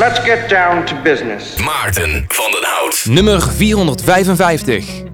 Let's get down to business. Maarten van den Hout. Nummer 455.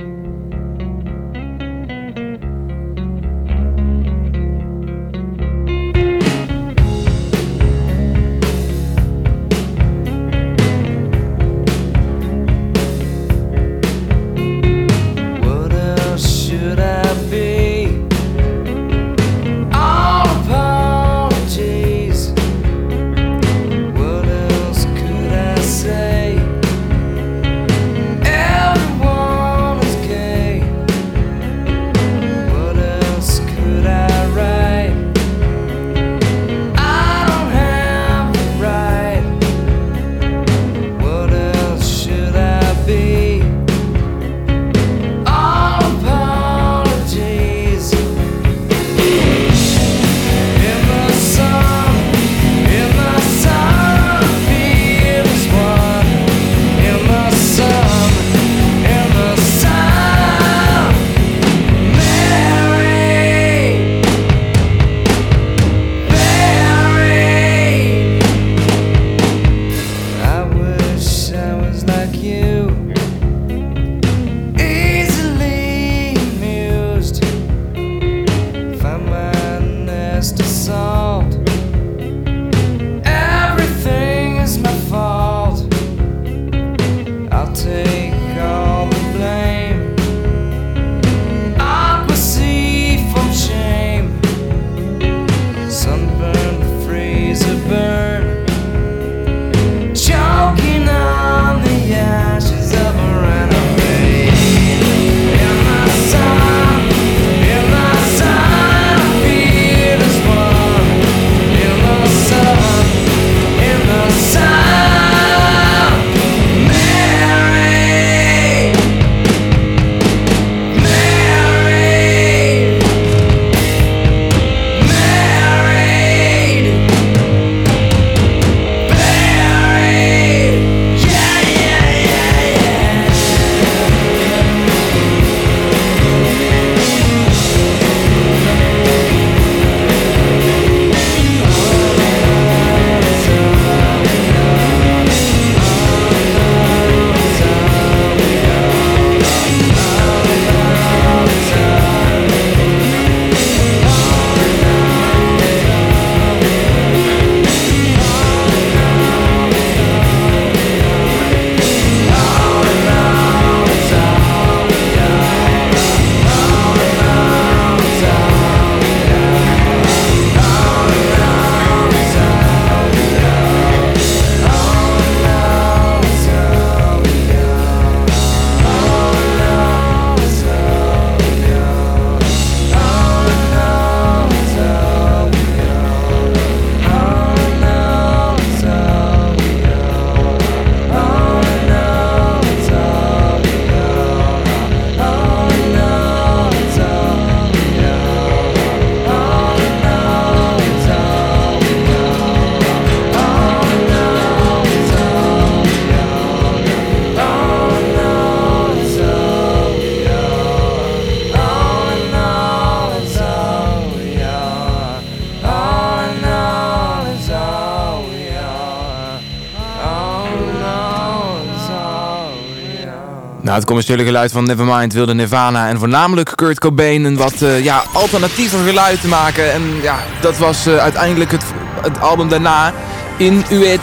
Het commerciële geluid van Nevermind wilde Nirvana en voornamelijk Kurt Cobain een wat uh, ja, alternatiever geluid te maken. En ja, dat was uh, uiteindelijk het, het album daarna In, uh,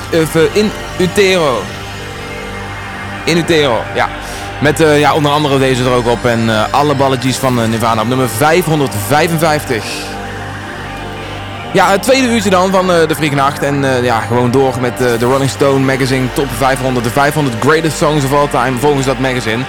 in Utero. In Utero, ja. Met ja, onder andere deze er ook op en alle balletjes van Nirvana op nummer 555. Ja, het tweede uurtje dan van uh, de Nacht. En uh, ja, gewoon door met uh, de Rolling Stone Magazine Top 500. De 500 Greatest Songs of All Time volgens dat magazine.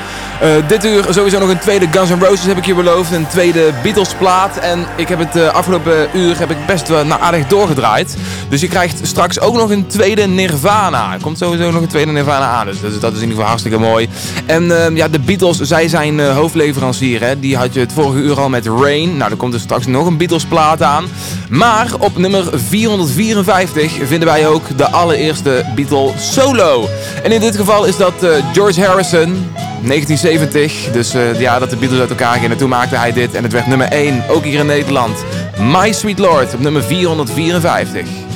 dit uur sowieso nog een tweede Guns N' Roses heb ik je beloofd. Een tweede Beatles plaat. En ik heb het afgelopen uur heb ik best wel nou, aardig doorgedraaid. Dus je krijgt straks ook nog een tweede Nirvana. Er komt sowieso nog een tweede Nirvana aan. Dus, dat is in ieder geval hartstikke mooi. En ja, de Beatles, zij zijn hoofdleverancier. Hè. Die had je het vorige uur al met Rain. Nou, er komt er straks nog een Beatles plaat aan. Maar op nummer 454 vinden wij ook de allereerste Beatle solo. En in dit geval is dat uh, George Harrison, 1970. Dus uh, ja, dat de Beatles uit elkaar gingen. Toen maakte hij dit en het werd nummer 1, ook hier in Nederland. My Sweet Lord op nummer 454.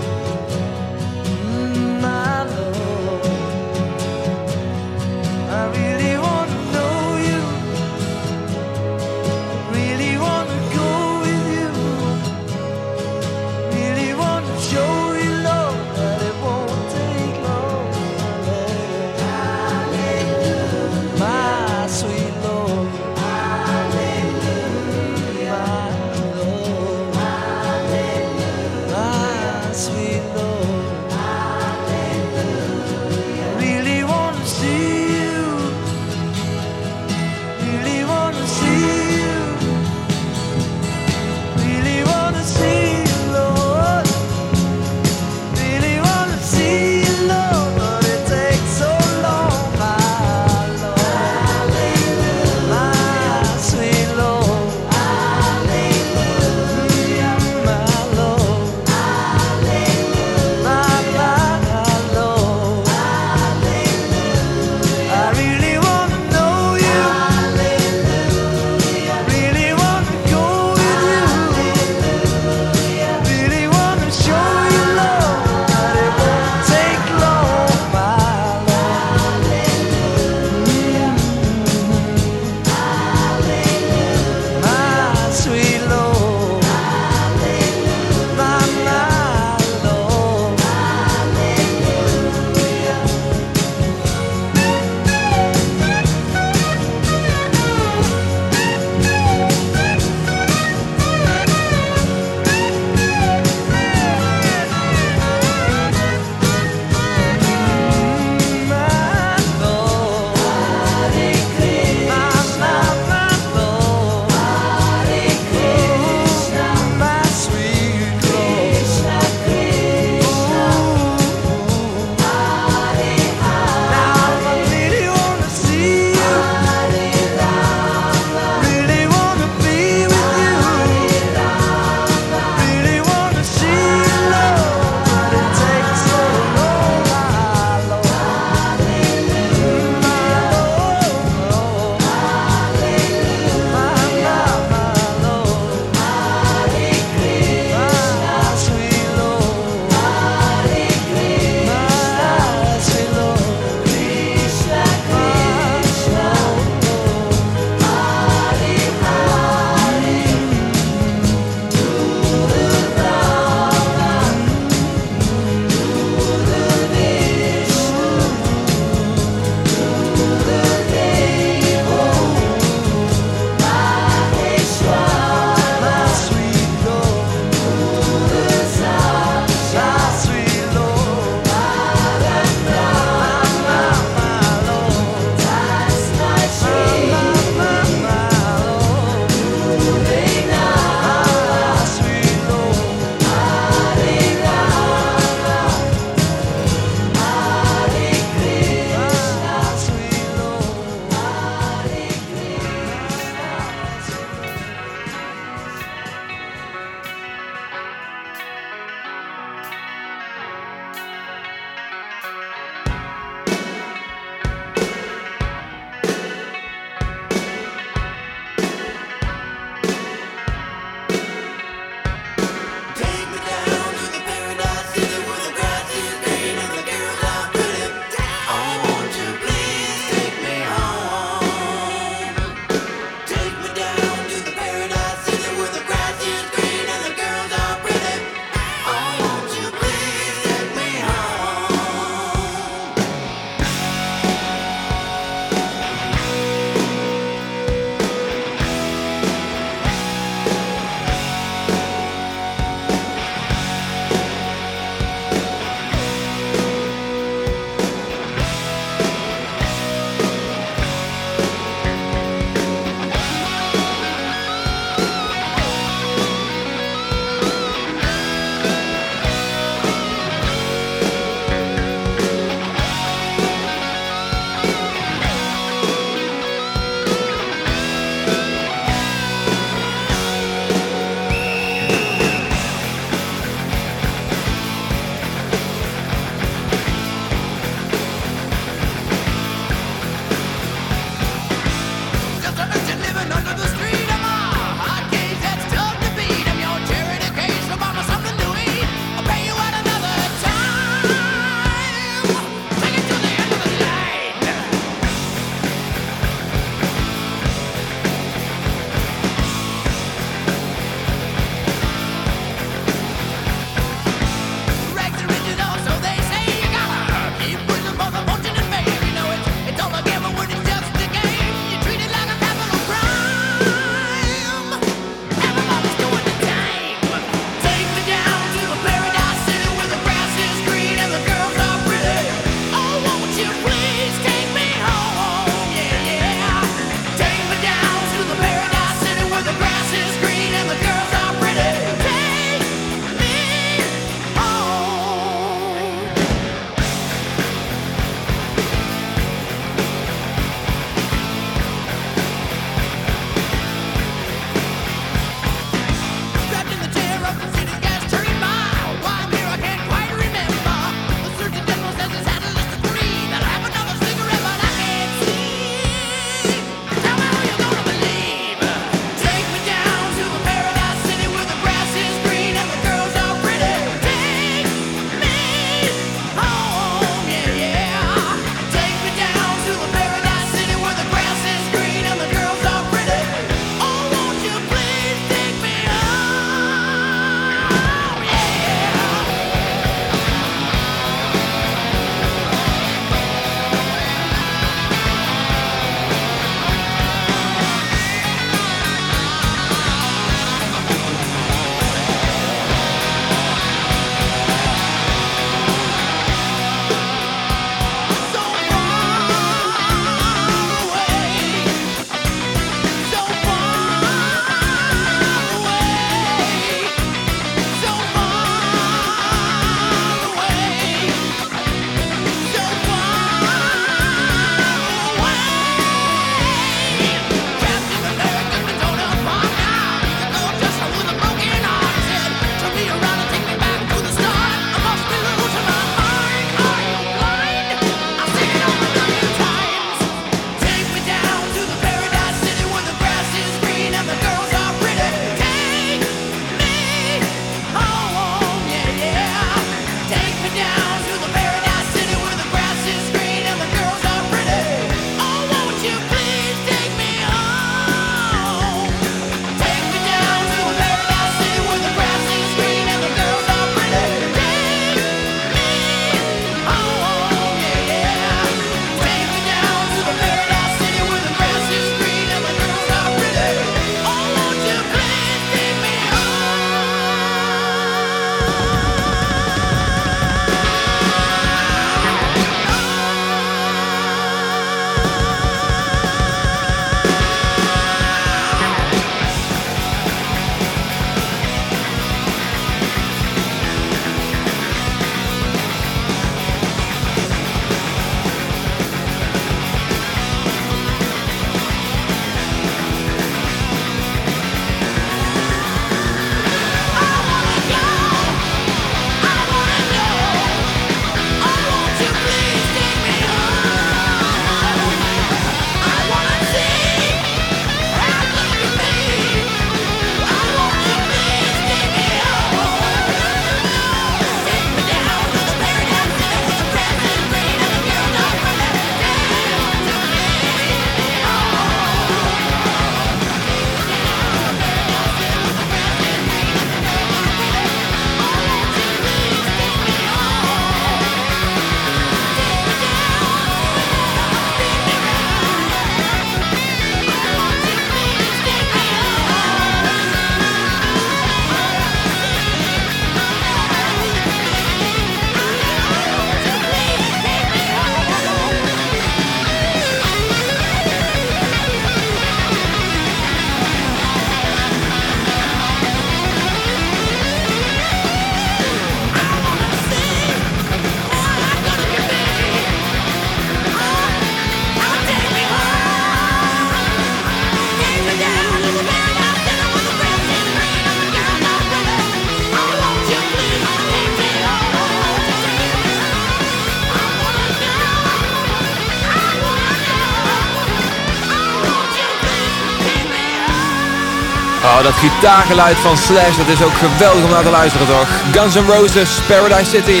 Dat gitaargeluid van Slash, dat is ook geweldig om naar te luisteren toch? Guns N' Roses, Paradise City.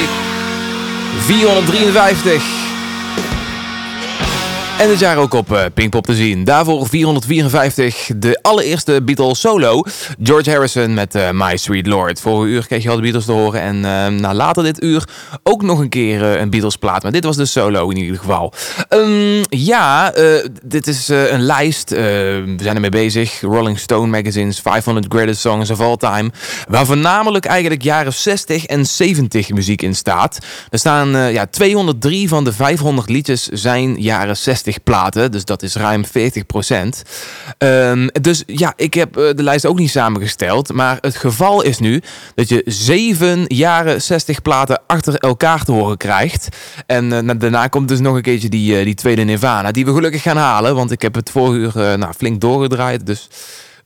453. En dit jaar ook op uh, Pinkpop te zien. Daarvoor 454 de allereerste Beatles solo. George Harrison met uh, My Sweet Lord. Vorige uur kreeg je al de Beatles te horen. En uh, nou, later dit uur ook nog een keer een Beatles plaat. Maar dit was de solo in ieder geval. Um, ja, dit is een lijst. we zijn ermee bezig. Rolling Stone Magazine's 500 Greatest Songs of All Time. Waar voornamelijk eigenlijk jaren 60 en 70 muziek in staat. Er staan ja, 203 van de 500 liedjes zijn jaren 60 platen. Dus dat is ruim 40 procent. Ehm, dus ja, ik heb eh, de lijst ook niet samengesteld. Maar het geval is nu dat je zeven jaren 60 platen achter elkaar te horen krijgt. En uh, daarna komt dus nog een keertje die, uh, die tweede Nirvana. Die we gelukkig gaan halen. Want ik heb het vorige uur nou, flink doorgedraaid. Dus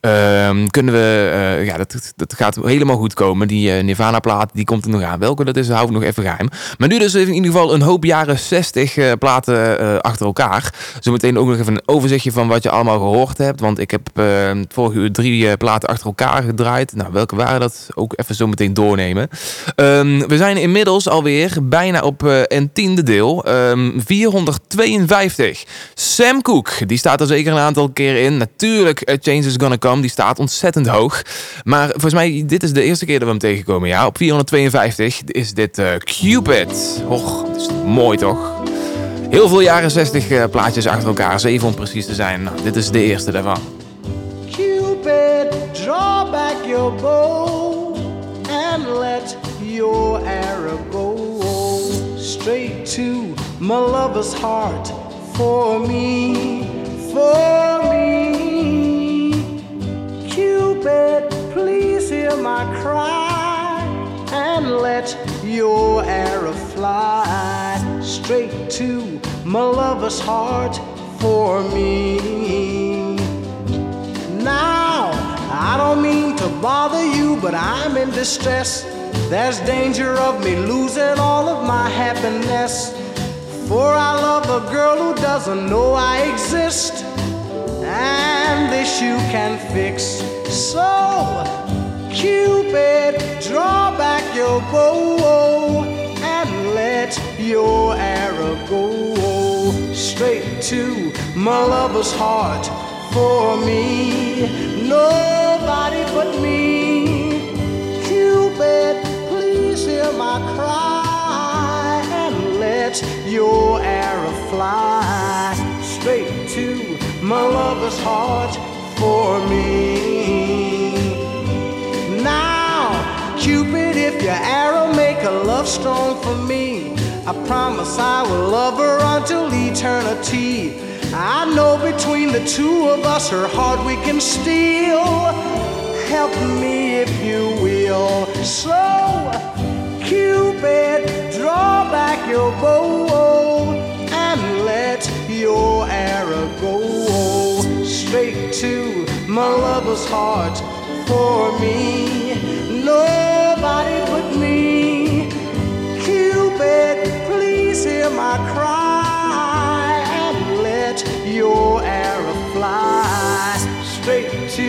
Um, kunnen we, uh, ja, dat, dat gaat helemaal goed komen. Die uh, Nirvana-plaat, die komt er nog aan. Welke dat is, hou ik nog even geheim. Maar nu dus in ieder geval een hoop jaren 60 uh, eh, platen achter elkaar. Zometeen ook nog even een overzichtje van wat je allemaal gehoord hebt. Want ik heb ehm, vorige uur drie platen achter elkaar gedraaid. Nou, welke waren dat? Ook even zo meteen doornemen. Um, we zijn inmiddels alweer bijna op een tiende deel. 452. Sam Cooke, die staat er zeker een aantal keer in. Natuurlijk, Change is Gonna Come die staat ontzettend hoog. Maar volgens mij, dit is de eerste keer dat we hem tegenkomen. Ja, op 452 is dit uh, Cupid. Och, dat is mooi toch? Heel veel jaren 60 uh, eh, plaatjes achter elkaar, zeven om precies te zijn. Nou, dit is de eerste daarvan. Cupid, draw back your bow and let your arrow go straight to my lover's heart for me, for me. Cupid, please hear my cry and let your arrow fly straight to my lover's heart for me. Now, I don't mean to bother you, but I'm in distress. There's danger of me losing all of my happiness. For I love a girl who doesn't know I exist and this you can fix. So, Cupid, draw back your bow and let your arrow go straight to my lover's heart for me. Nobody but me. Cupid, please hear my cry and let your arrow fly straight to my lover's heart for me. Now, Cupid, if your arrow make a love strong for me, I promise I will love her until eternity. I know between the two of us her heart we can steal. Help me if you will. So, Cupid, draw back your bow your arrow go straight to my lover's heart for me. Nobody but me. Cupid, please hear my cry and let your arrow fly straight to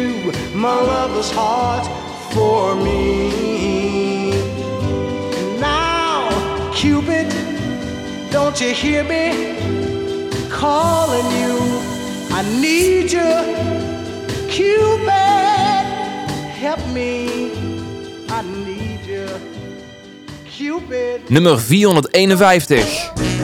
my lover's heart for me. Now, Cupid, don't you hear me? Calling you. I need you, Cupid. Help me. I need you, Cupid. Nummer 451.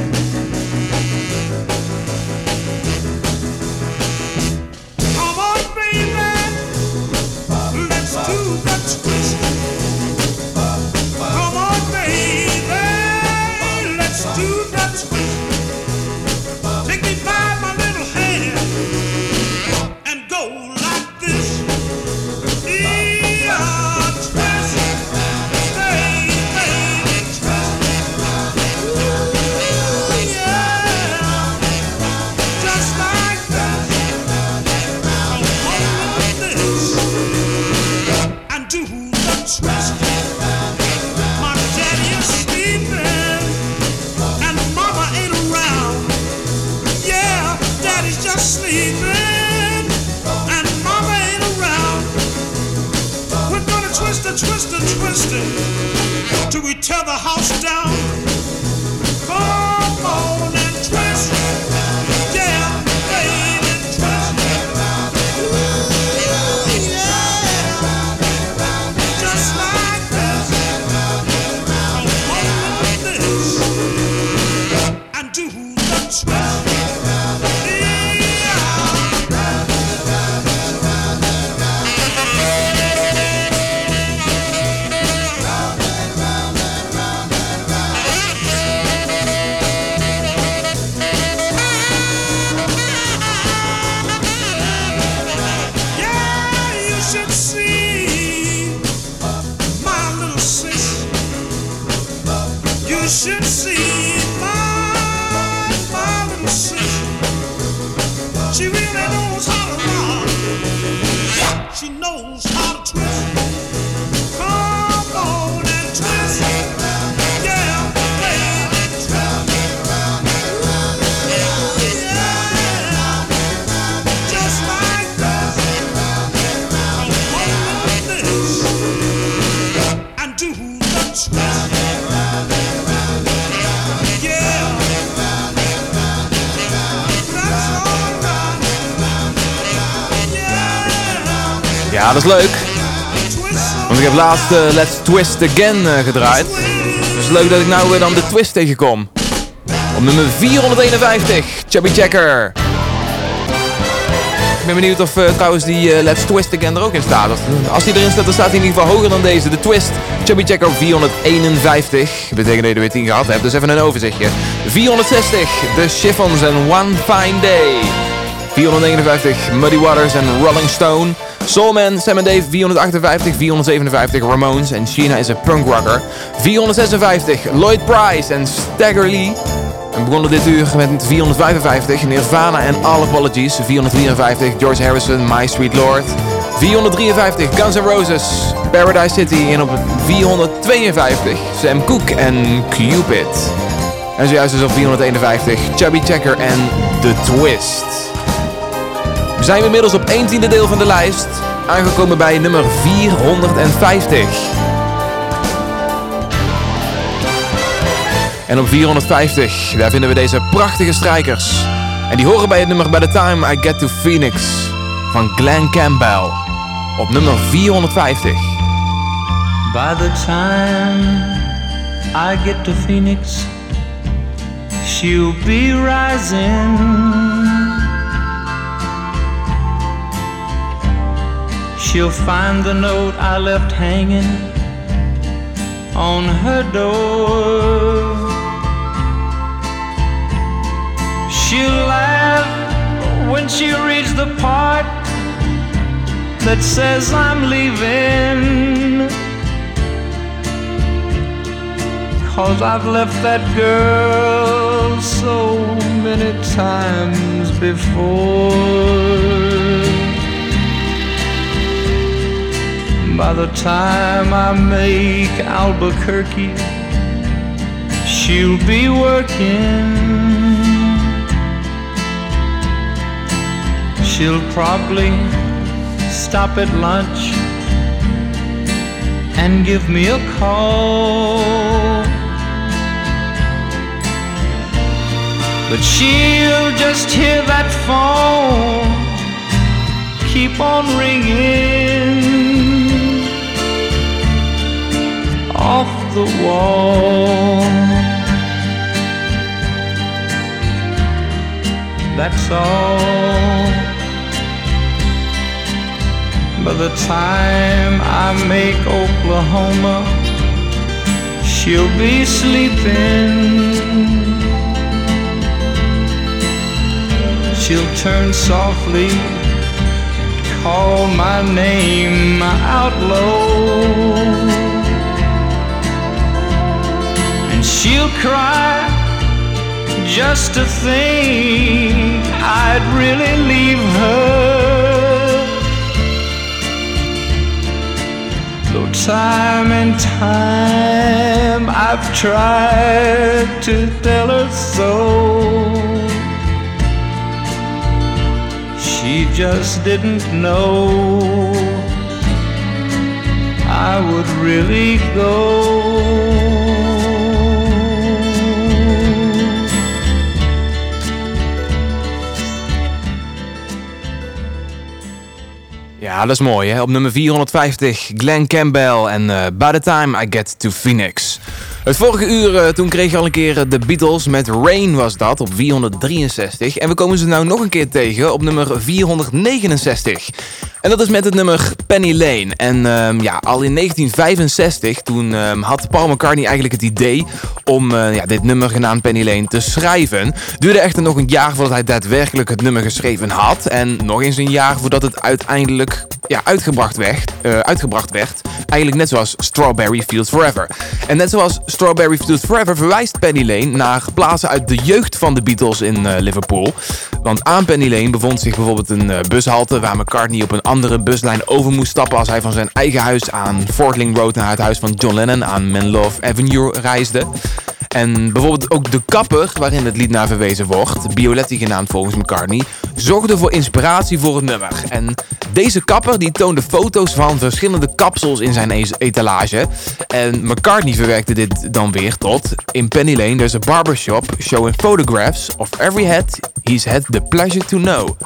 Ja, dat is leuk. Want ik heb laatst uh, Let's Twist Again uh, gedraaid. Dus leuk dat ik nou weer dan de twist tegenkom. Op nummer 451, Chubby Checker. Ik ben benieuwd of uh, trouwens die Let's Twist Again er ook in staat. Als die erin staat, dan staat hij in ieder geval hoger dan deze. De Twist, Chubby Checker 451. Betekent dat je er weer 10 gehad hebt. Dus even een overzichtje. 460, The Chiffons and One Fine Day. 459, Muddy Waters en Rolling Stone. Soulman, Sam and Dave 458, 457 Ramones en Sheena is een punk rocker. 456 Lloyd Price en Stagger Lee. En begonnen dit uur met 455 Nirvana en All Apologies. 454 George Harrison, My Sweet Lord. 453 Guns N' Roses, Paradise City. En op 452 Sam Cooke en Cupid. En zojuist dus op 451 Chubby Checker en The Twist. We zijn inmiddels op 1 tiende deel van de lijst. Aangekomen bij nummer 450. En op 450, daar vinden we deze prachtige strijkers. En die horen bij het nummer By the Time I Get to Phoenix van Glenn Campbell. Op nummer 450. By the time I get to Phoenix, she'll be rising. She'll find the note I left hanging on her door. She'll laugh when she reads the part that says I'm leaving. Cause I've left that girl so many times before. By the time I make Albuquerque, she'll be working. She'll probably stop at lunch and give me a call. But she'll just hear that phone keep on ringing off the wall. That's all. By the time I make Oklahoma, she'll be sleeping. She'll turn softly and call my name out low. She'll cry just to think I'd really leave her. Though time and time I've tried to tell her so. She just didn't know. I would really go. Ja, dat is mooi hè. Op nummer 450 Glenn Campbell en uh, By the Time I Get to Phoenix. Het vorige uur, uh, toen kreeg je al een keer uh, de Beatles met Rain was dat, op 463. En we komen ze nou nog een keer tegen op nummer 469. En dat is met het nummer Penny Lane. En um, ja, al in 1965, toen um, had Paul McCartney eigenlijk het idee om uh, ja, dit nummer genaamd Penny Lane te schrijven. Duurde echter nog een jaar voordat hij daadwerkelijk het nummer geschreven had. En nog eens een jaar voordat het uiteindelijk ja, uitgebracht, werd, uh, uitgebracht werd. Eigenlijk net zoals Strawberry Fields Forever. En net zoals Strawberry Fields Forever verwijst Penny Lane naar plaatsen uit de jeugd van de Beatles in uh, Liverpool. Want aan Penny Lane bevond zich bijvoorbeeld een bushalte waar McCartney op een andere buslijn over moest stappen als hij van zijn eigen huis aan Fortling Road naar het huis van John Lennon aan Menlove Avenue reisde. En bijvoorbeeld ook de kapper, waarin het lied naar verwezen wordt, Bioletti genaamd volgens McCartney, zorgde voor inspiratie voor het nummer. En deze kapper die toonde foto's van verschillende kapsels in zijn etalage. En McCartney verwerkte dit dan weer tot In Penny Lane there's a barbershop showing photographs of every head he's had the pleasure to know.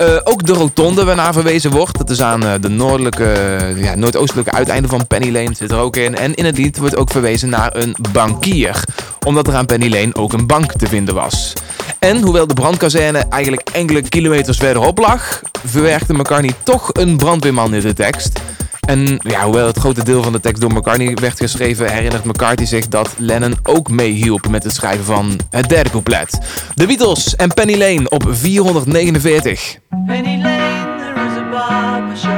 Uh, ook de rotonde waarna verwezen wordt. Dat is aan uh, de noordelijke, uh, ja, noordoostelijke uiteinde van Penny Lane zit er ook in. En in het lied wordt ook verwezen naar een bankier. Omdat er aan Penny Lane ook een bank te vinden was. En hoewel de brandkazerne eigenlijk enkele kilometers verderop lag, verwerkte McCartney toch een brandweerman in de tekst. En ja, hoewel het grote deel van de tekst door McCartney werd geschreven, herinnert McCartney zich dat Lennon ook meehielp met het schrijven van het derde couplet. De Beatles en Penny Lane op 449. Penny Lane, is a barber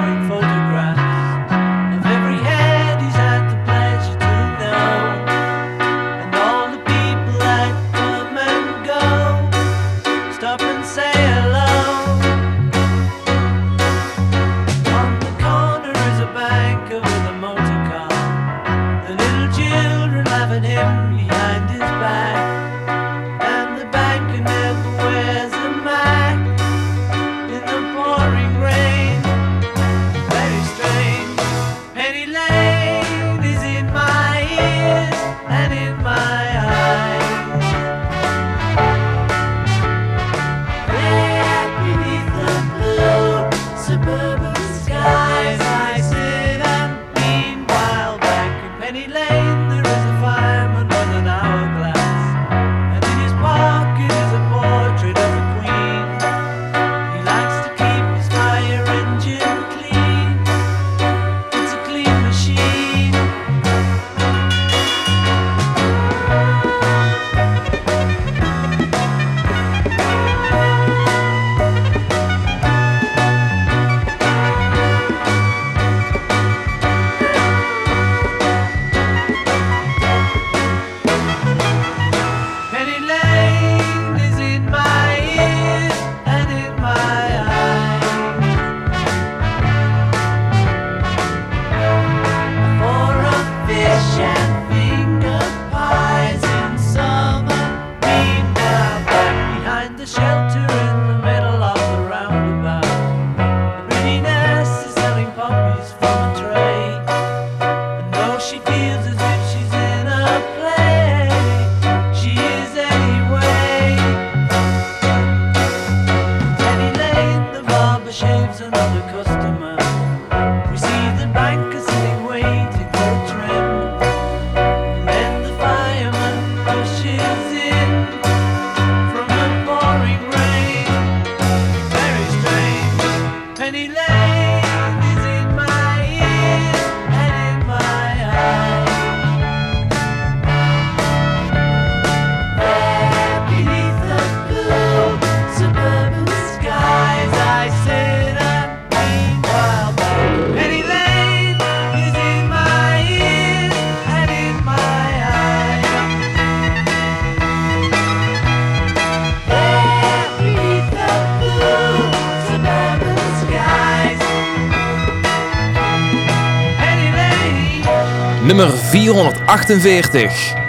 448.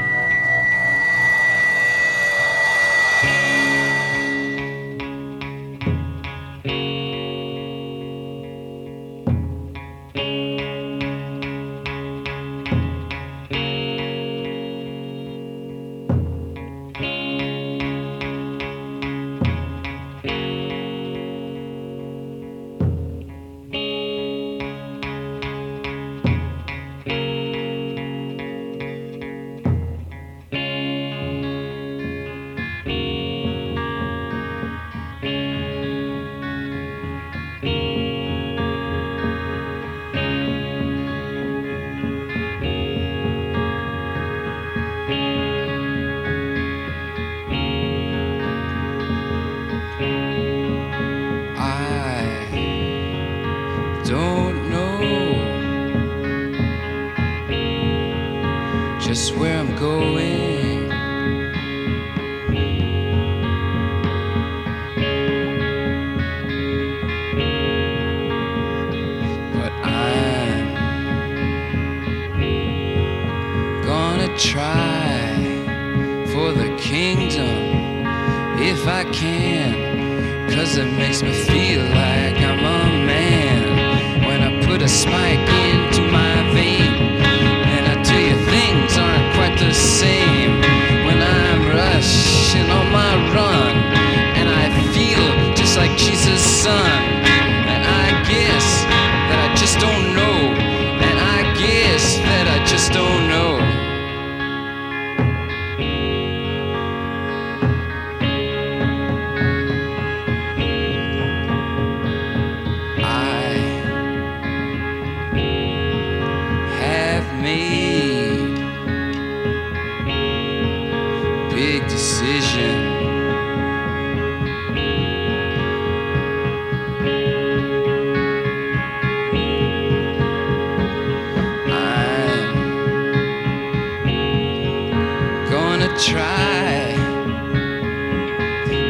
try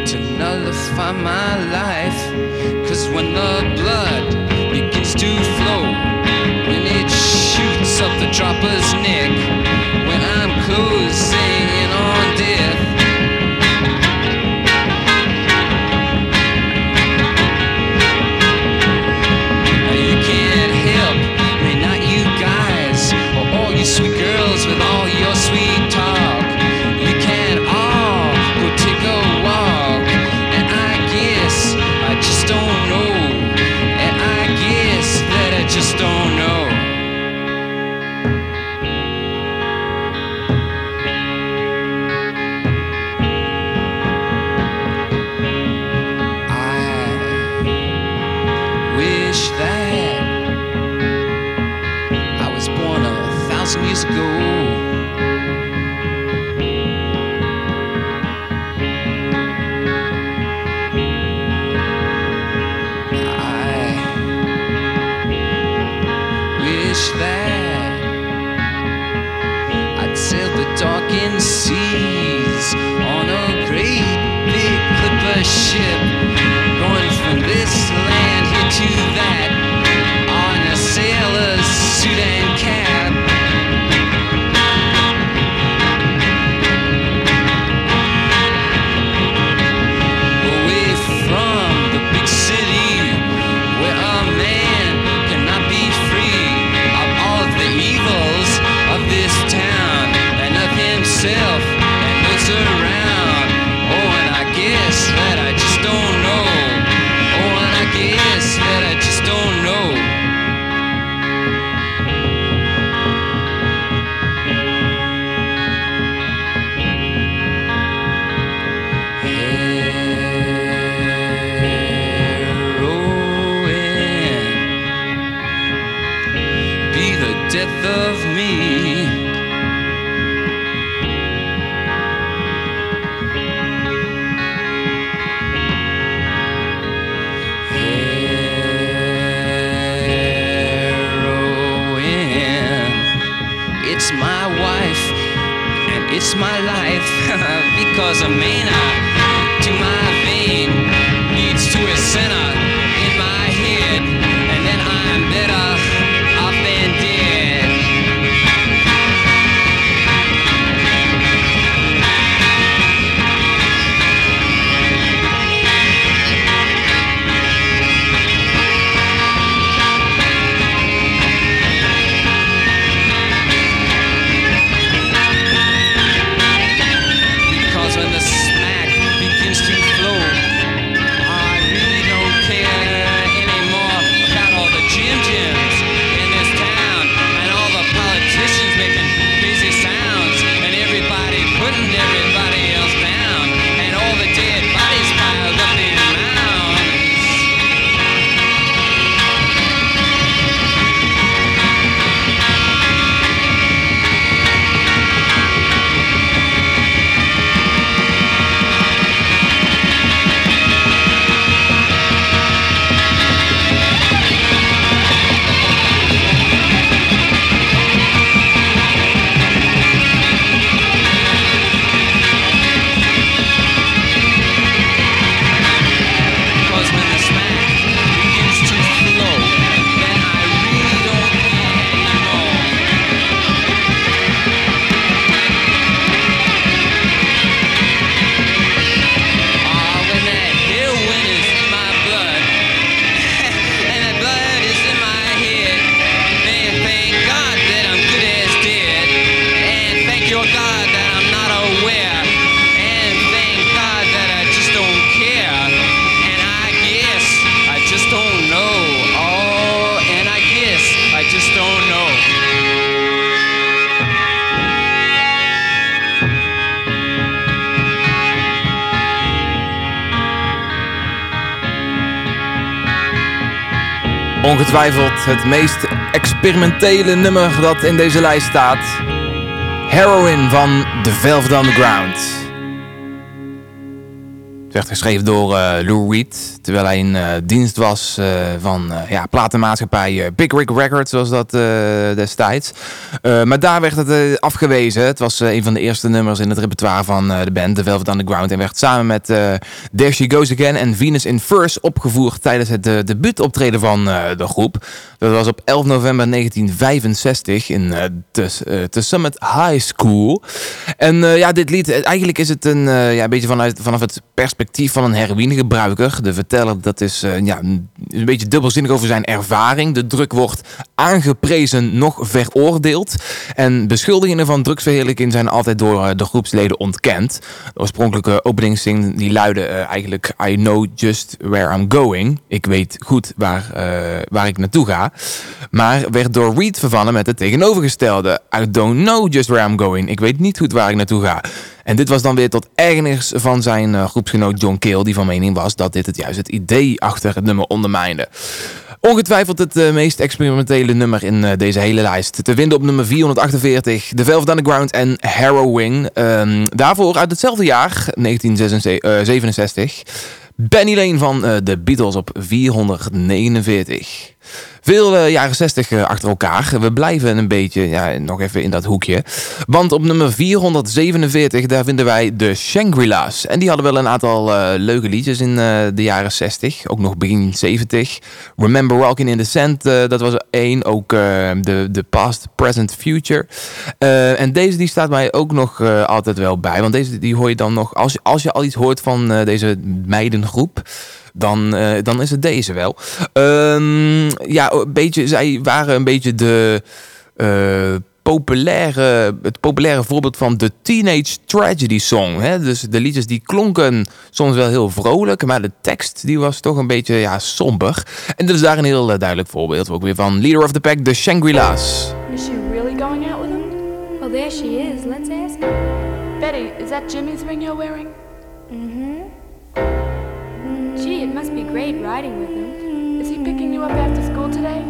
to nullify my life. Cause when the blood begins to flow, when it shoots up the dropper's neck. Het meest experimentele nummer dat in deze lijst staat. Heroin van The Velvet Underground. Het werd geschreven door eh, Lou Reed, terwijl hij in eh, dienst was eh, van eh, ja, platenmaatschappij Big Rig Records, zoals dat destijds. Maar daar werd het afgewezen. Het was een van de eerste nummers in het repertoire van de band, The Velvet Underground. En werd samen met There She Goes Again en Venus in First opgevoerd tijdens het debuutoptreden van de groep. Dat was op 11 november 1965 in de, Summit High School. En ja, dit lied, eigenlijk is het een, ja, een beetje vanuit, vanaf het perspectief van een heroïnegebruiker. De dat is eh, ja, een beetje dubbelzinnig over zijn ervaring. De druk wordt aangeprezen, nog veroordeeld. En beschuldigingen van drugsverheerlijking zijn altijd door eh, de groepsleden ontkend. De oorspronkelijke openingszing die luidde eh, eigenlijk I know just where I'm going. Ik weet goed waar, waar ik naartoe ga. Maar werd door Reed vervangen met het tegenovergestelde. I don't know just where I'm going. Ik weet niet goed waar ik naartoe ga. En dit was dan weer tot ergernis van zijn eh, groepsgenoot John Cale, die van mening was dat dit het juist het idee achter het nummer ondermijnde. Ongetwijfeld het eh, meest experimentele nummer in eh, deze hele lijst. Te vinden op nummer 448, The Velvet Underground en Harrowing. Ehm, daarvoor uit hetzelfde jaar, 1967, Benny Lane van de Beatles op 449. Veel eh, jaren 60 eh, achter elkaar. We blijven een beetje, ja, nog even in dat hoekje. Want op nummer 447, daar vinden wij de Shangri-La's. En die hadden wel een aantal eh, leuke liedjes in de jaren 60. Ook nog begin 70. Remember Walking in the Sand, dat was één. Ook de, de Past, Present, Future. En deze die staat mij ook nog altijd wel bij. Want deze die hoor je dan nog, als als je al iets hoort van deze meidengroep dan, eh, dan is het deze wel. Ehm, ja, een beetje, zij waren een beetje de eh, populaire, het populaire voorbeeld van de Teenage Tragedy Song. Hè? Dus de liedjes die klonken soms wel heel vrolijk, maar de tekst die was toch een beetje ja, somber. En dit is daar een heel eh, duidelijk voorbeeld ook weer van Leader of the Pack, de Shangri-La's. Is she really going out with him? Well, there she is. Let's ask her. Betty, is that Jimmy's ring you're wearing? Gee, it must be great riding with him. Is he picking you up after school today?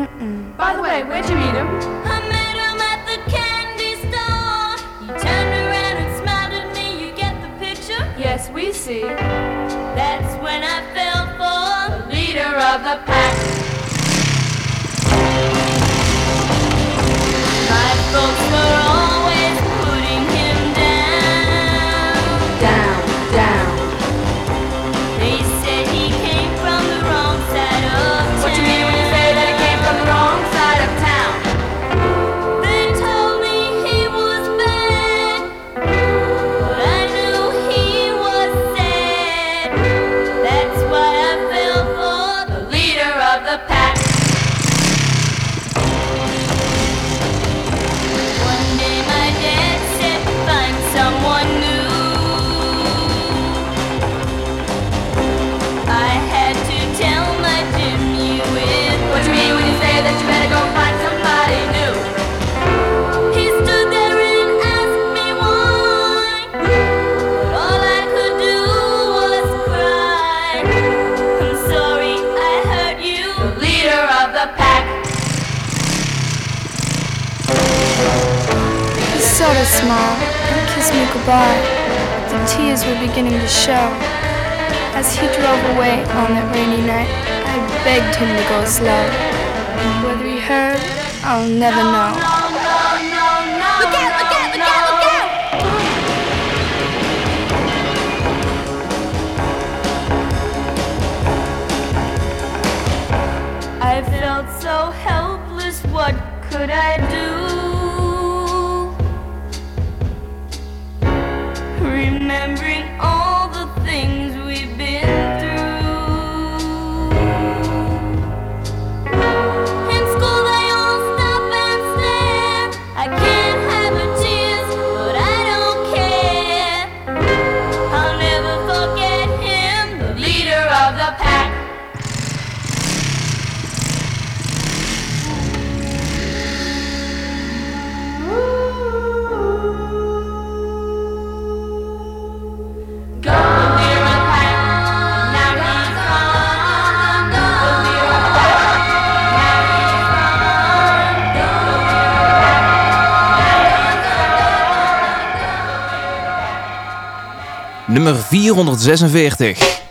Mm-mm. By the way, where'd you meet him? I met him at the candy store. He turned around and smiled at me. You get the picture? Yes, we see. That's when I fell for The leader of the pack. my folks smiled and kiss me goodbye. The tears were beginning to show. As he drove away on that rainy night, I begged him to go slow. Whether he heard, I'll never know. Look out, look out, look out, look out! I felt so helpless, what could I do? Remembering all nummer 446.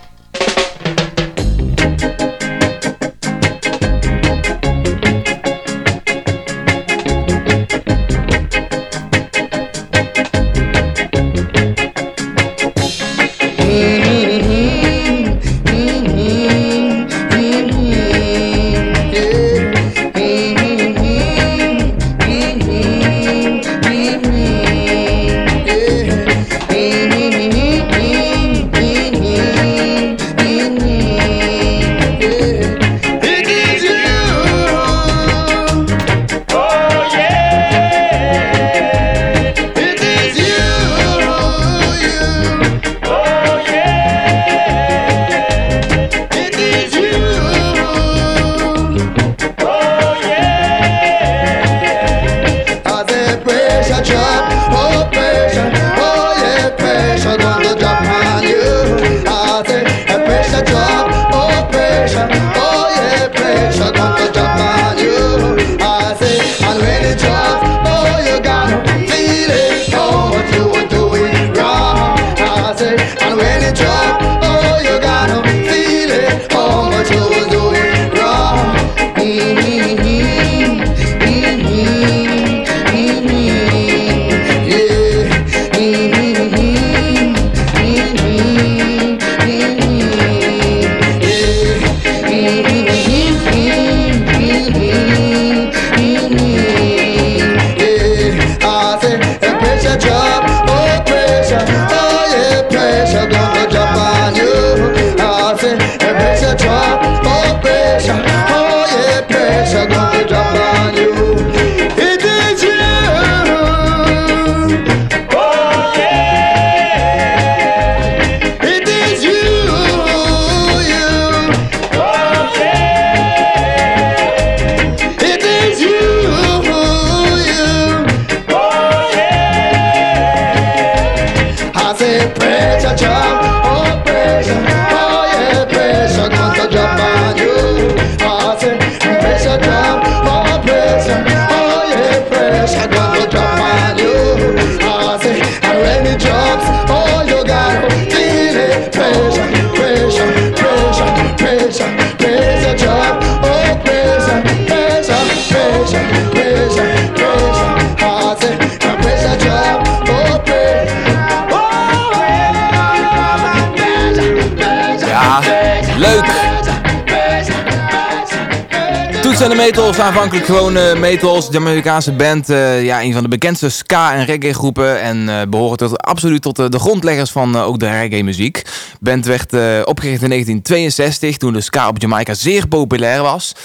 En de Metals, aanvankelijk gewoon uh, Metals, de Amerikaanse band. Uh, ja, een van de bekendste ska- en reggae-groepen. En uh, behoren tot, absoluut tot de grondleggers van ook de reggae-muziek. band werd opgericht in 1962, toen de ska op Jamaica zeer populair was.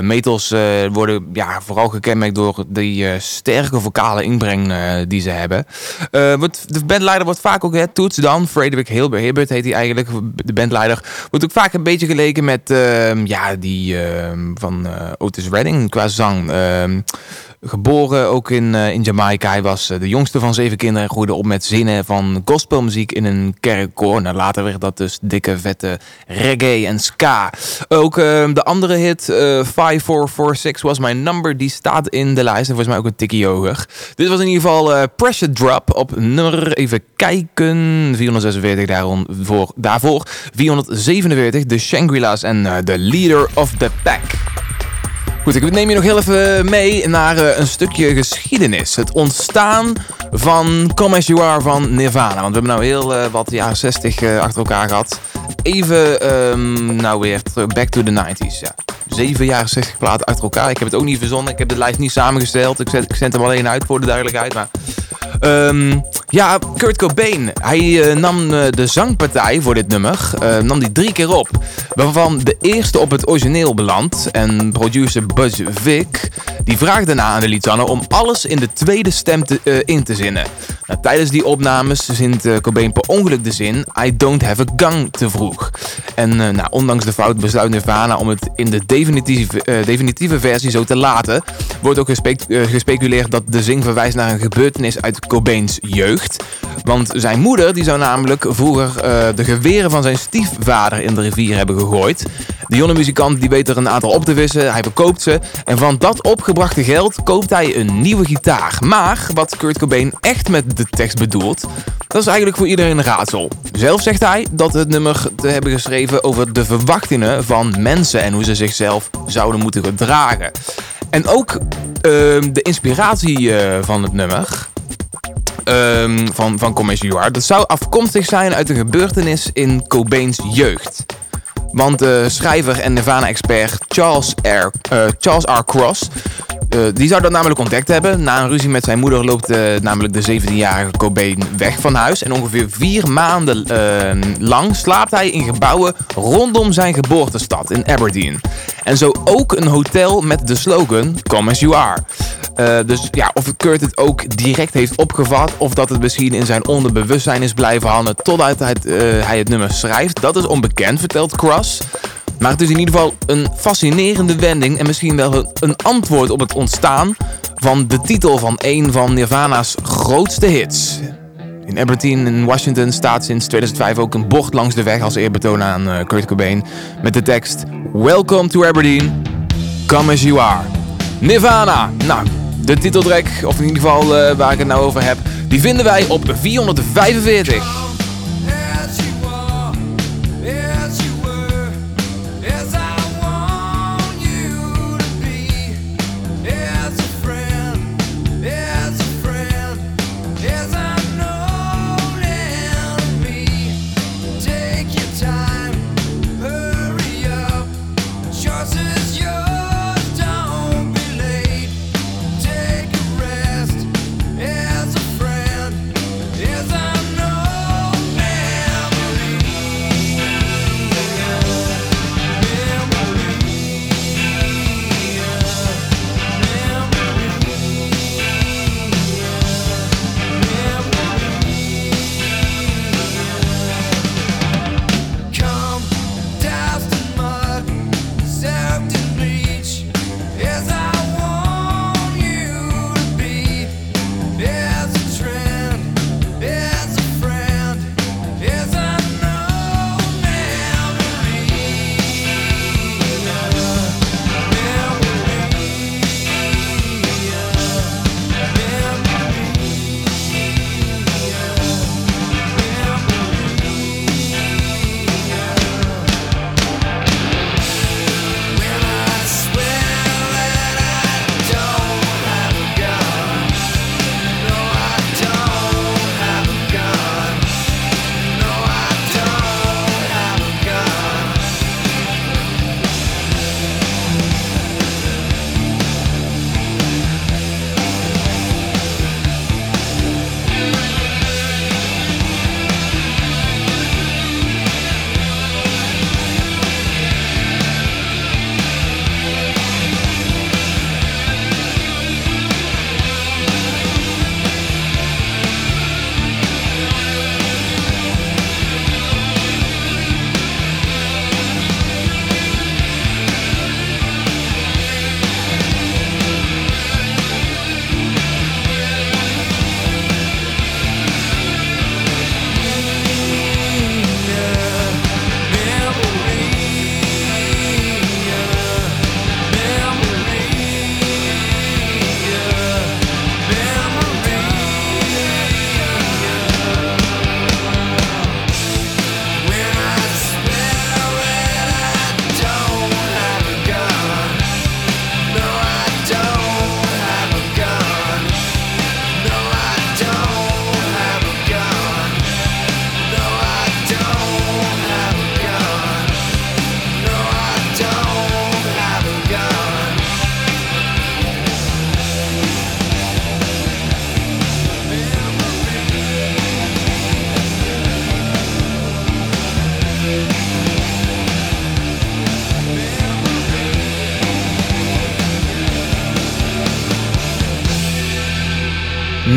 Metals worden ja, vooral gekenmerkt door die sterke vocale inbreng die ze hebben. de bandleider wordt vaak ook, het Toets dan, Frederick Hibbert heet hij eigenlijk, de bandleider. Wordt ook vaak een beetje geleken met ja, die van... Otis Redding qua zang. Ehm, geboren ook in, uh, in Jamaica. Hij was uh, de jongste van zeven kinderen en groeide op met zinnen van gospelmuziek in een kerkkoor. Nou, later werd dat dus dikke, vette reggae en ska. Ook uh, de andere hit, uh, 5446 was mijn number, die staat in de lijst. En volgens mij ook een tikkie hoger. Dit was in ieder geval Pressure Drop op nummer, even kijken, 446 daarvoor. daarvoor 447, de Shangri-La's en The Leader of the Pack. Goed, ik neem je nog heel even mee naar uh, een stukje geschiedenis. Het ontstaan van Come As You Are van Nirvana. Want we hebben nou heel uh, wat jaren 60 uh, achter elkaar gehad. Even, um, nou weer back to the 90s. Ja. Zeven jaren 60 platen achter elkaar. Ik heb het ook niet verzonnen. Ik heb de lijst niet samengesteld. Ik zet, ik zend hem alleen uit voor de duidelijkheid. Maar Um, ja, Kurt Cobain. Hij uh, nam uh, de zangpartij voor dit nummer. Uh, nam die drie keer op. Waarvan de eerste op het origineel belandt. En producer Buzz Vick. Die vraagt daarna aan de liedzanger om alles in de tweede stem te, in te zinnen. Nou, tijdens die opnames zint Cobain per ongeluk de zin I don't have a gun te vroeg. En nou, ondanks de fout besluit Nirvana om het in de definitieve, definitieve versie zo te laten. Wordt ook gespeculeerd dat de zing verwijst naar een gebeurtenis uit Cobains jeugd. Want zijn moeder die zou namelijk vroeger uh, de geweren van zijn stiefvader in de rivier hebben gegooid. De jonge muzikant die weet er een aantal op te vissen, hij verkoopt ze. En van dat opgebrachte geld koopt hij een nieuwe gitaar. Maar wat Kurt Cobain echt met de tekst bedoelt, Dat is eigenlijk voor iedereen een raadsel. Zelf zegt hij dat het nummer te hebben geschreven over de verwachtingen van mensen en hoe ze zichzelf zouden moeten gedragen. En ook ehm, de inspiratie eh, van het nummer ehm, van, van Commerce dat zou afkomstig zijn uit een gebeurtenis in Cobain's jeugd. Want de schrijver en Nirvana-expert Charles, R. eh, Charles R. Cross... eh, die zou dat namelijk ontdekt hebben. Na een ruzie met zijn moeder loopt eh, namelijk de 17-jarige Cobain weg van huis. En ongeveer vier maanden eh, lang slaapt hij in gebouwen rondom zijn geboortestad in Aberdeen. En zo ook een hotel met de slogan Come as you are. Dus ja, of Kurt het ook direct heeft opgevat... of dat het misschien in zijn onderbewustzijn is blijven hangen... totdat hij het, hij het nummer schrijft, dat is onbekend, vertelt Cross... Maar het is in ieder geval een fascinerende wending en misschien wel een- antwoord op het ontstaan van de titel van een van Nirvana's grootste hits. In Aberdeen in Washington staat sinds 2005 ook een bord langs de weg als eerbetoon aan eh, Kurt Cobain met de tekst Welcome to Aberdeen, come as you are. Nirvana, nou, de titeltrack, of in ieder geval eh, waar ik het nou over heb, die vinden wij op 445.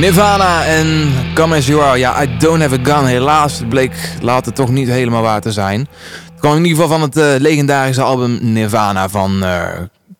Nirvana en Come As You Are. Ja, I Don't Have A Gun. Helaas bleek later toch niet helemaal waar te zijn. Het kwam in ieder geval van het eh, legendarische album Nirvana van... eh,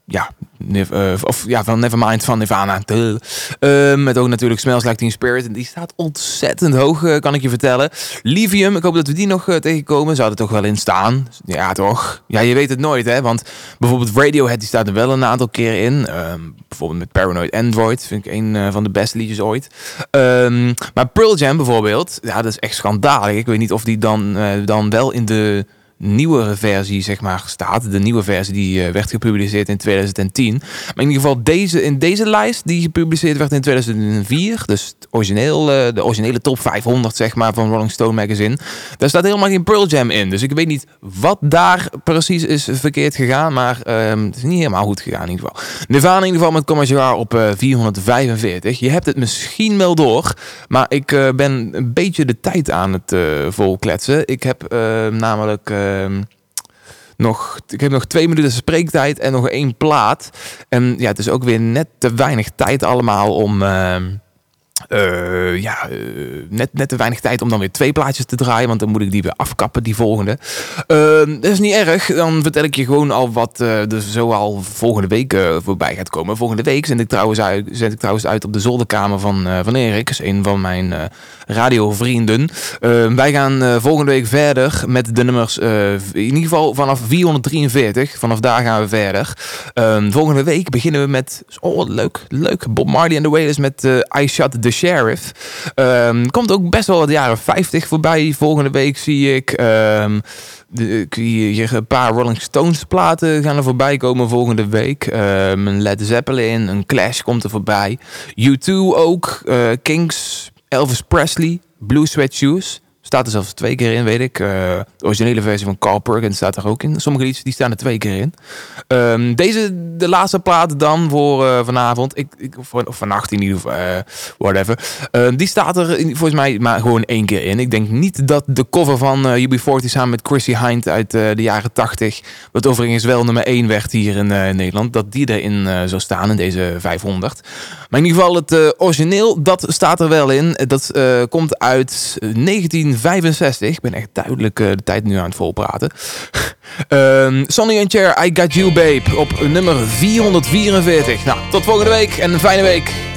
ja, Eh, of ja, van Nevermind van Nirvana. Duh. Eh, met ook natuurlijk Smells Like Teen Spirit. En die staat ontzettend hoog, eh, kan ik je vertellen. Livium, ik hoop dat we die nog eh, tegenkomen. Zou er toch wel in staan? Ja, toch? Ja, je weet het nooit, hè? Want bijvoorbeeld Radiohead, die staat er wel een aantal keer in. Ehm, bijvoorbeeld met Paranoid Android. Vind ik een van de beste liedjes ooit. Ehm, maar Pearl Jam bijvoorbeeld, ja, dat is echt schandalig. Ik weet niet of die dan, dan wel in de nieuwere versie zeg maar staat. De nieuwe versie die eh, werd gepubliceerd in 2010. Maar in ieder geval deze, in deze lijst die gepubliceerd werd in 2004. Dus origineel, eh, de originele top 500 zeg maar van Rolling Stone magazine. Daar staat helemaal geen Pearl Jam in. Dus ik weet niet wat daar precies is verkeerd gegaan. Maar ehm, het is niet helemaal goed gegaan in ieder geval. Nirvana in ieder geval met Comma Gerard op eh, 445. Je hebt het misschien wel door. Maar ik eh, ben een beetje de tijd aan het eh, volkletsen. Ik heb eh, namelijk... ehm, nog, ik heb nog twee minuten spreektijd en nog één plaat. En ja, het is ook weer net te weinig tijd allemaal om... ehm, eh, ja, eh, net, net te weinig tijd om dan weer twee plaatjes te draaien. Want dan moet ik die weer afkappen, die volgende. Ehm, dat is niet erg. Dan vertel ik je gewoon al wat eh, er zo al volgende week voorbij gaat komen. Volgende week zend ik trouwens uit, zend ik trouwens uit op de zolderkamer van, van Erik. Dat is een van mijn radiovrienden. Ehm, wij gaan volgende week verder met de nummers. in ieder geval vanaf 443. Vanaf daar gaan we verder. Ehm, volgende week beginnen we met. Oh, leuk. Leuk. Bob Marley and the Wailers met I Shot the Sheriff. Ehm, komt ook best wel wat jaren 50 voorbij. Volgende week zie ik. ehm, de, hier een paar Rolling Stones platen gaan er voorbij komen volgende week. Ehm, een Led Zeppelin, een Clash komt er voorbij. U2 ook. eh, Kings, Elvis Presley, Blue Sweat Shoes staat er zelfs twee keer in, weet ik. Eh, de originele versie van Carl Perkins staat er ook in. Sommige liedjes die staan er twee keer in. Ehm, deze, de laatste plaat dan voor eh, vanavond. Ik, ik, voor, of vannacht in ieder geval, eh, whatever. Ehm, die staat er in, volgens mij maar gewoon één keer in. Ik denk niet dat de cover van UB40 samen met Chrissy Hind uit de jaren 80... wat overigens wel nummer één werd hier in Nederland... dat die erin zou staan in deze 500. Maar in ieder geval het origineel, dat staat er wel in. Dat komt uit 19... 65. Ik ben echt duidelijk eh, de tijd nu aan het volpraten. um, Sonny and Cher, I Got You Babe op nummer 444. Nou, tot volgende week en een fijne week.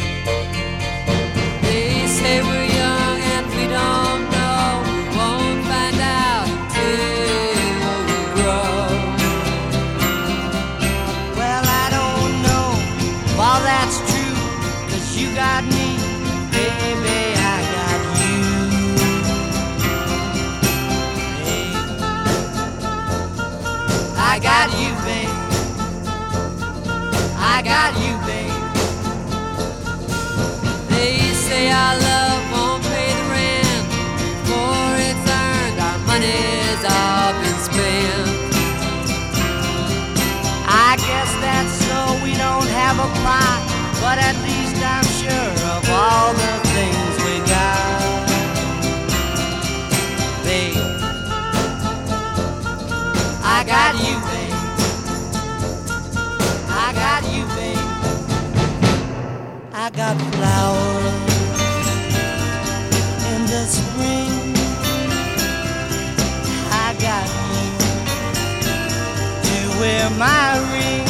Plot, but at least I'm sure of all the things we got. Babe, I got you, babe. I got you, babe. I got flowers in the spring. I got you to wear my ring.